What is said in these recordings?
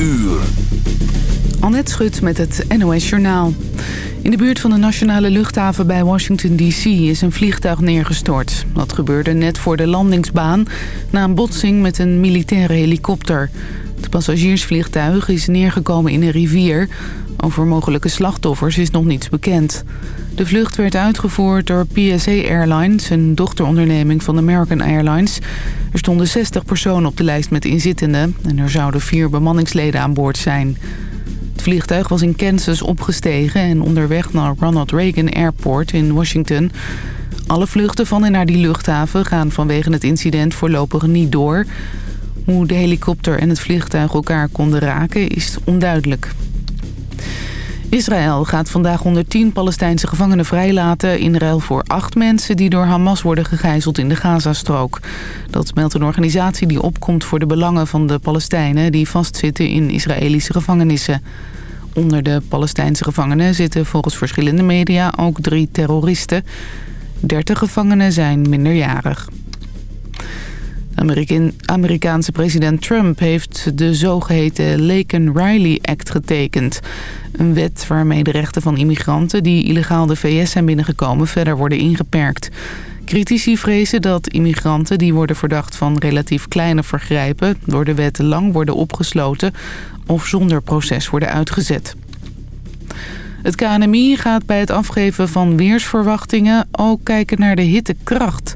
uur. Annette Schut met het NOS Journaal. In de buurt van de nationale luchthaven bij Washington D.C. is een vliegtuig neergestort. Dat gebeurde net voor de landingsbaan na een botsing met een militaire helikopter. Het passagiersvliegtuig is neergekomen in een rivier. Over mogelijke slachtoffers is nog niets bekend. De vlucht werd uitgevoerd door PSA Airlines, een dochteronderneming van American Airlines. Er stonden 60 personen op de lijst met inzittenden en er zouden vier bemanningsleden aan boord zijn. Het vliegtuig was in Kansas opgestegen en onderweg naar Ronald Reagan Airport in Washington. Alle vluchten van en naar die luchthaven gaan vanwege het incident voorlopig niet door. Hoe de helikopter en het vliegtuig elkaar konden raken is onduidelijk. Israël gaat vandaag 110 Palestijnse gevangenen vrijlaten... in ruil voor acht mensen die door Hamas worden gegijzeld in de Gazastrook. Dat meldt een organisatie die opkomt voor de belangen van de Palestijnen... die vastzitten in Israëlische gevangenissen. Onder de Palestijnse gevangenen zitten volgens verschillende media ook drie terroristen. 30 gevangenen zijn minderjarig. Amerikaanse president Trump heeft de zogeheten Laken-Riley Act getekend. Een wet waarmee de rechten van immigranten die illegaal de VS zijn binnengekomen verder worden ingeperkt. Critici vrezen dat immigranten die worden verdacht van relatief kleine vergrijpen... door de wet lang worden opgesloten of zonder proces worden uitgezet. Het KNMI gaat bij het afgeven van weersverwachtingen ook kijken naar de hittekracht.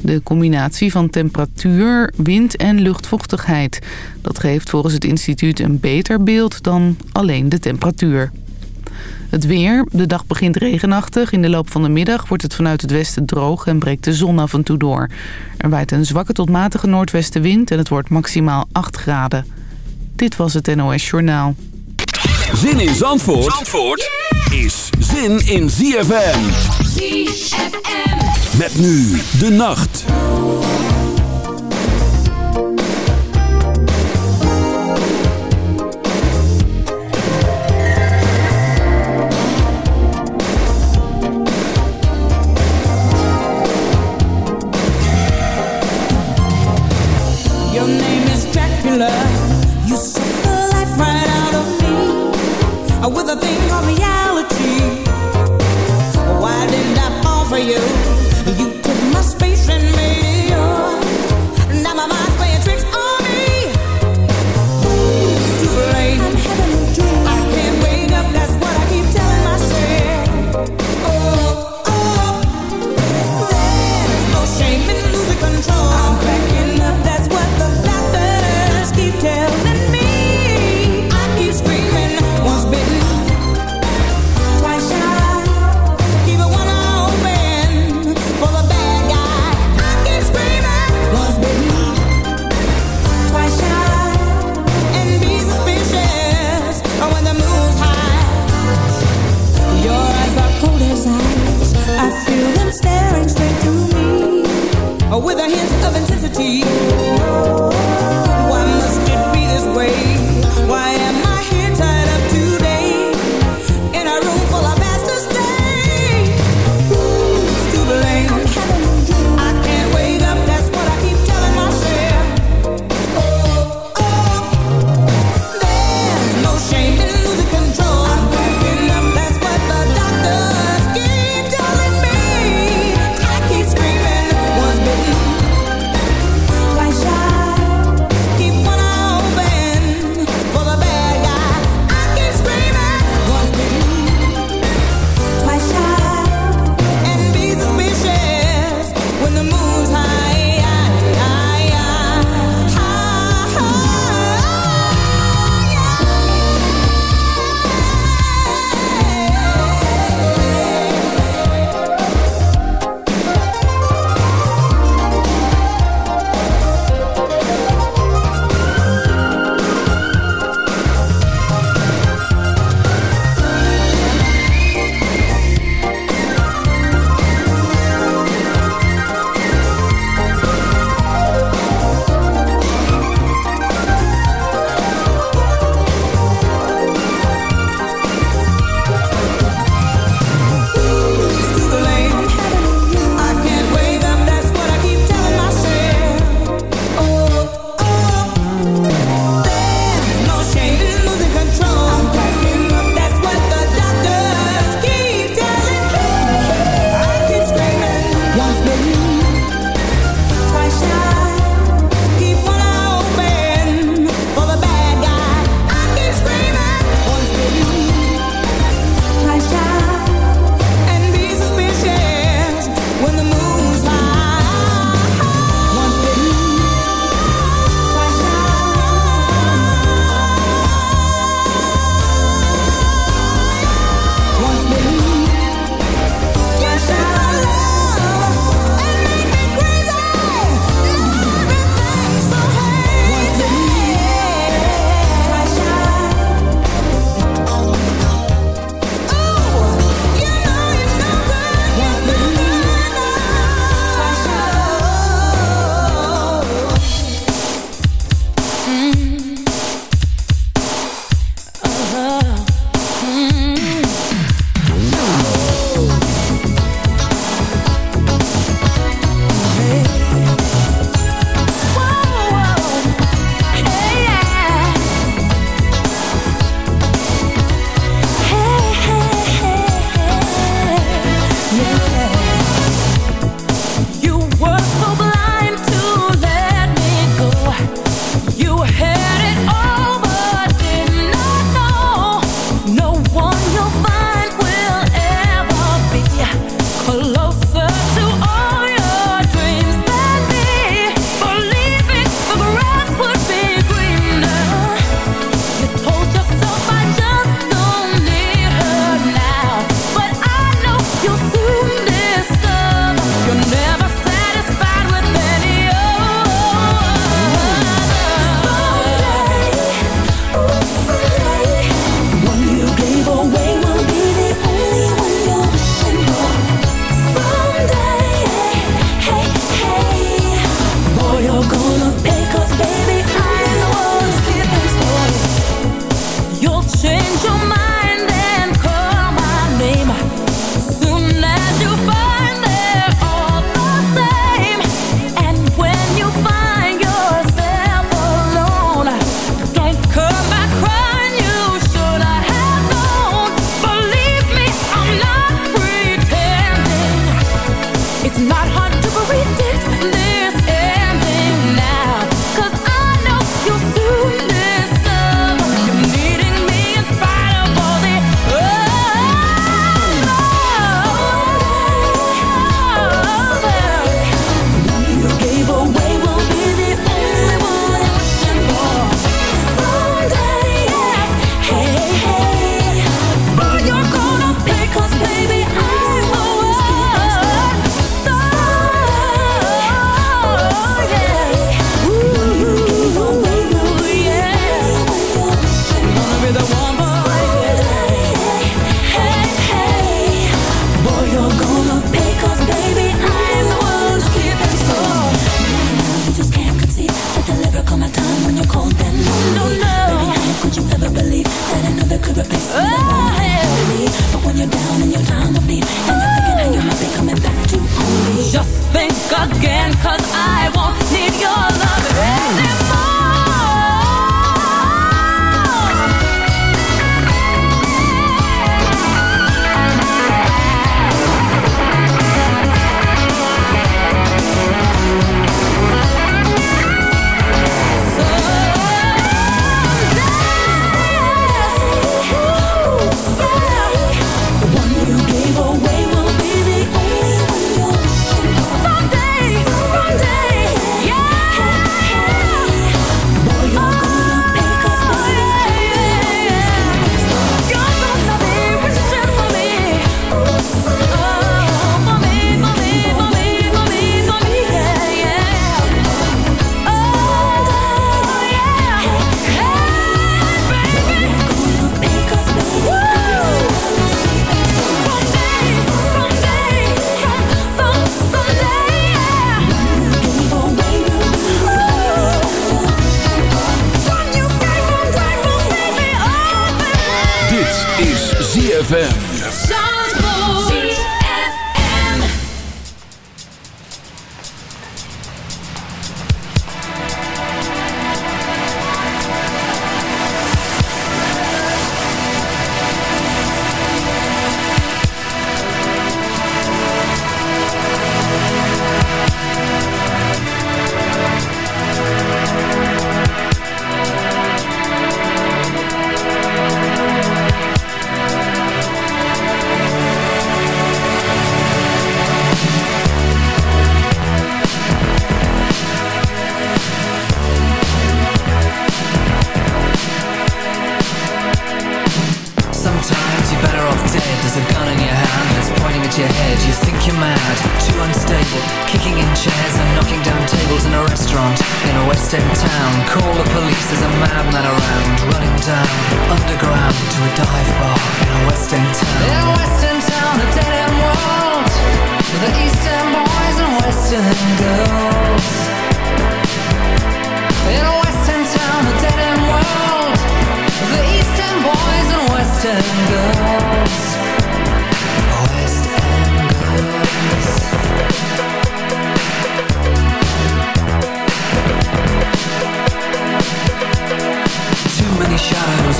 De combinatie van temperatuur, wind en luchtvochtigheid. Dat geeft volgens het instituut een beter beeld dan alleen de temperatuur. Het weer. De dag begint regenachtig. In de loop van de middag wordt het vanuit het westen droog en breekt de zon af en toe door. Er waait een zwakke tot matige noordwestenwind en het wordt maximaal 8 graden. Dit was het NOS Journaal. Zin in Zandvoort, Zandvoort is zin in ZFM. ZFM. Met nu de nacht. Your name is Dracula. You suck the life right out of me with a thing called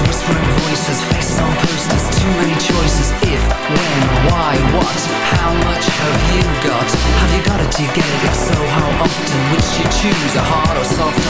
Whispering voices, faces on posters Too many choices, if, when, why, what How much have you got? Have you got it, do you get it? If so, how often? Which you choose a hard or soft?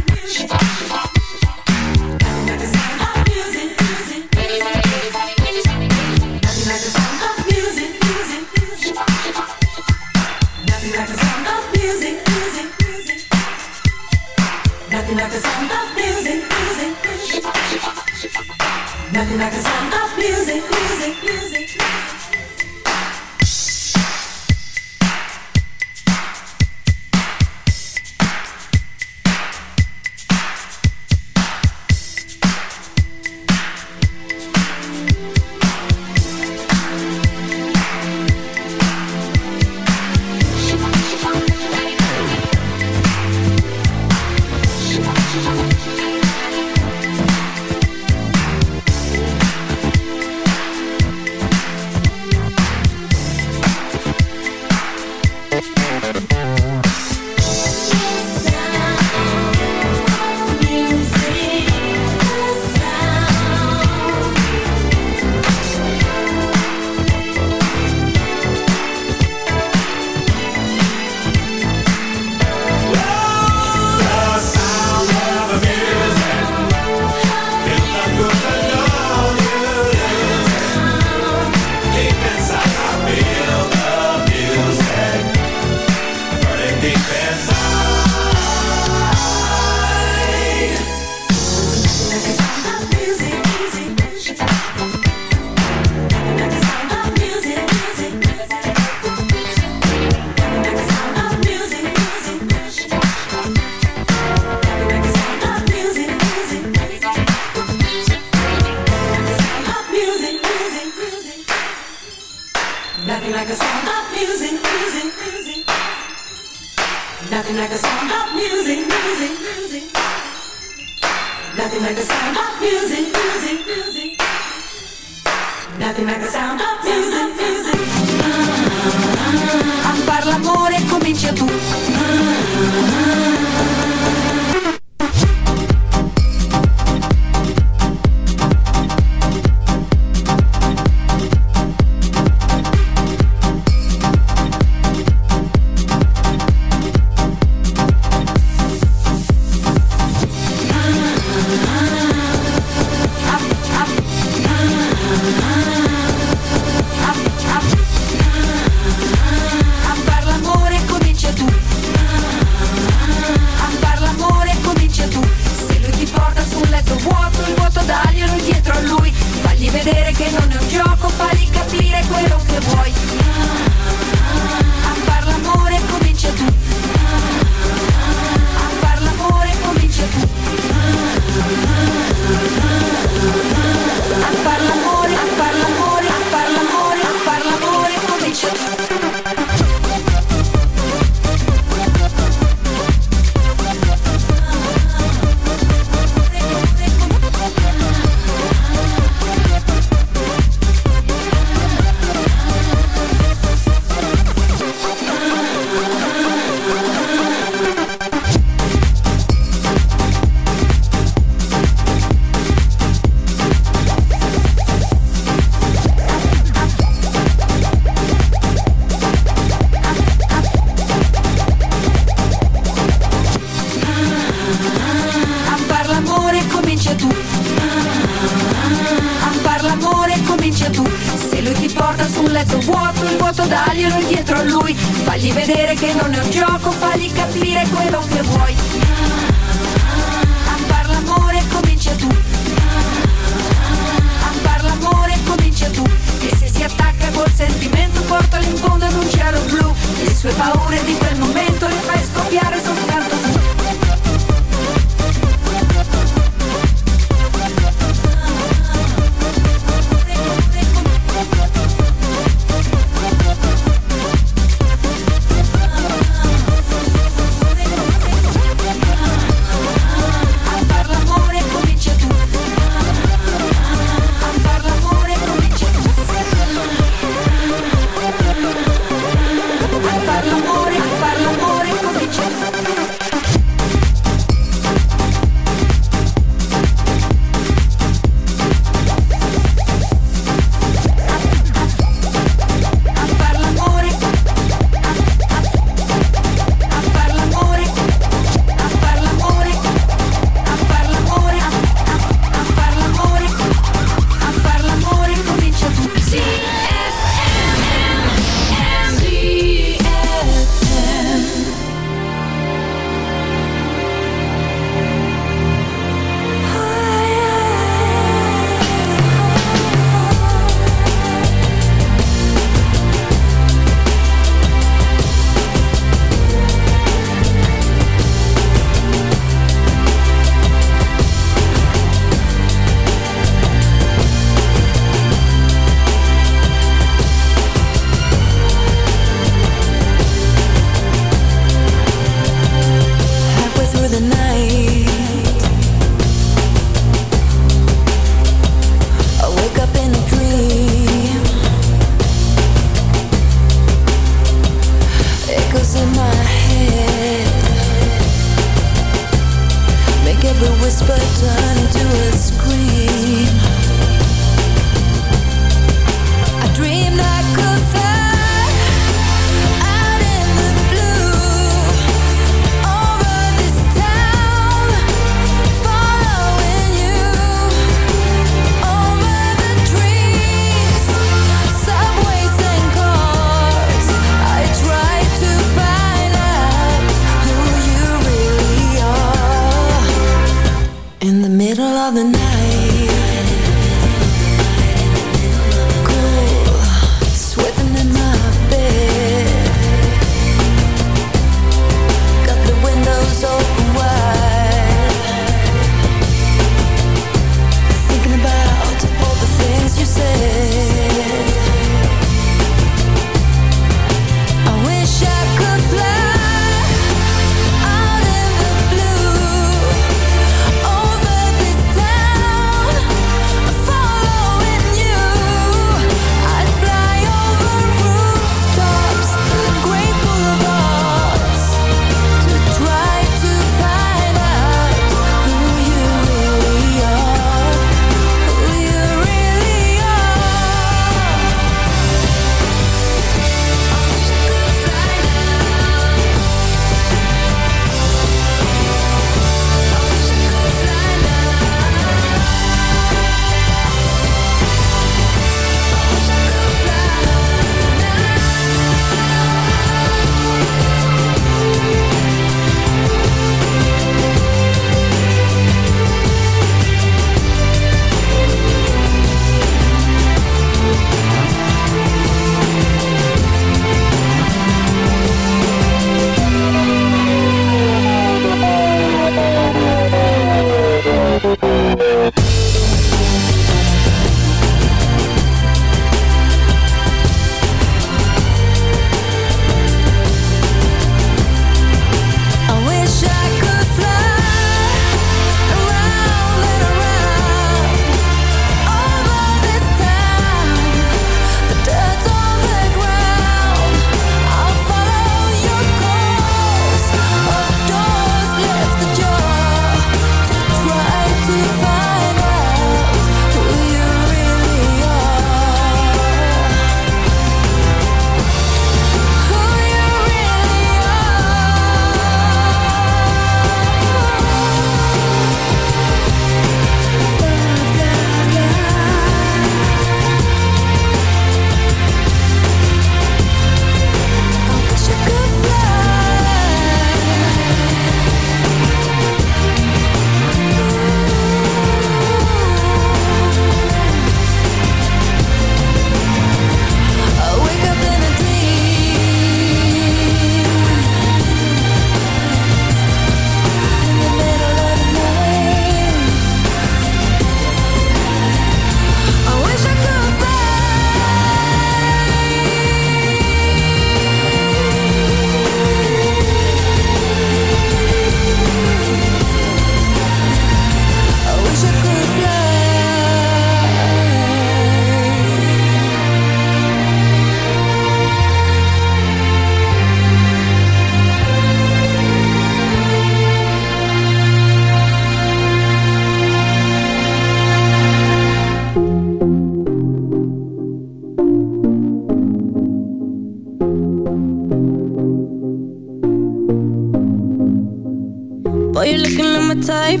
Boy, you're looking like my type.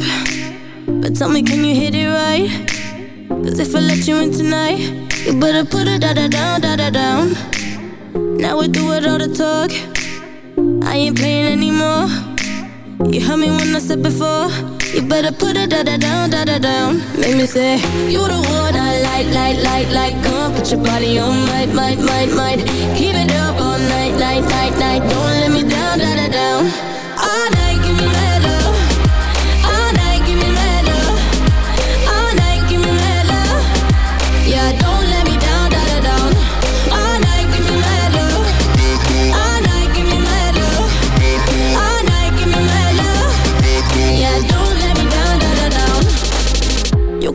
But tell me, can you hit it right? Cause if I let you in tonight, you better put it da da down, da da down. Now we do it all the talk. I ain't playing anymore. You heard me when I said before. You better put it da da down, da da down. Make me say, You the one I like, like, like, like. Come put your body on, might, might, might, might. Keep it up all night, night, night, night. Don't let me down, da da down.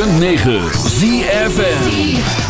106.9 ZFN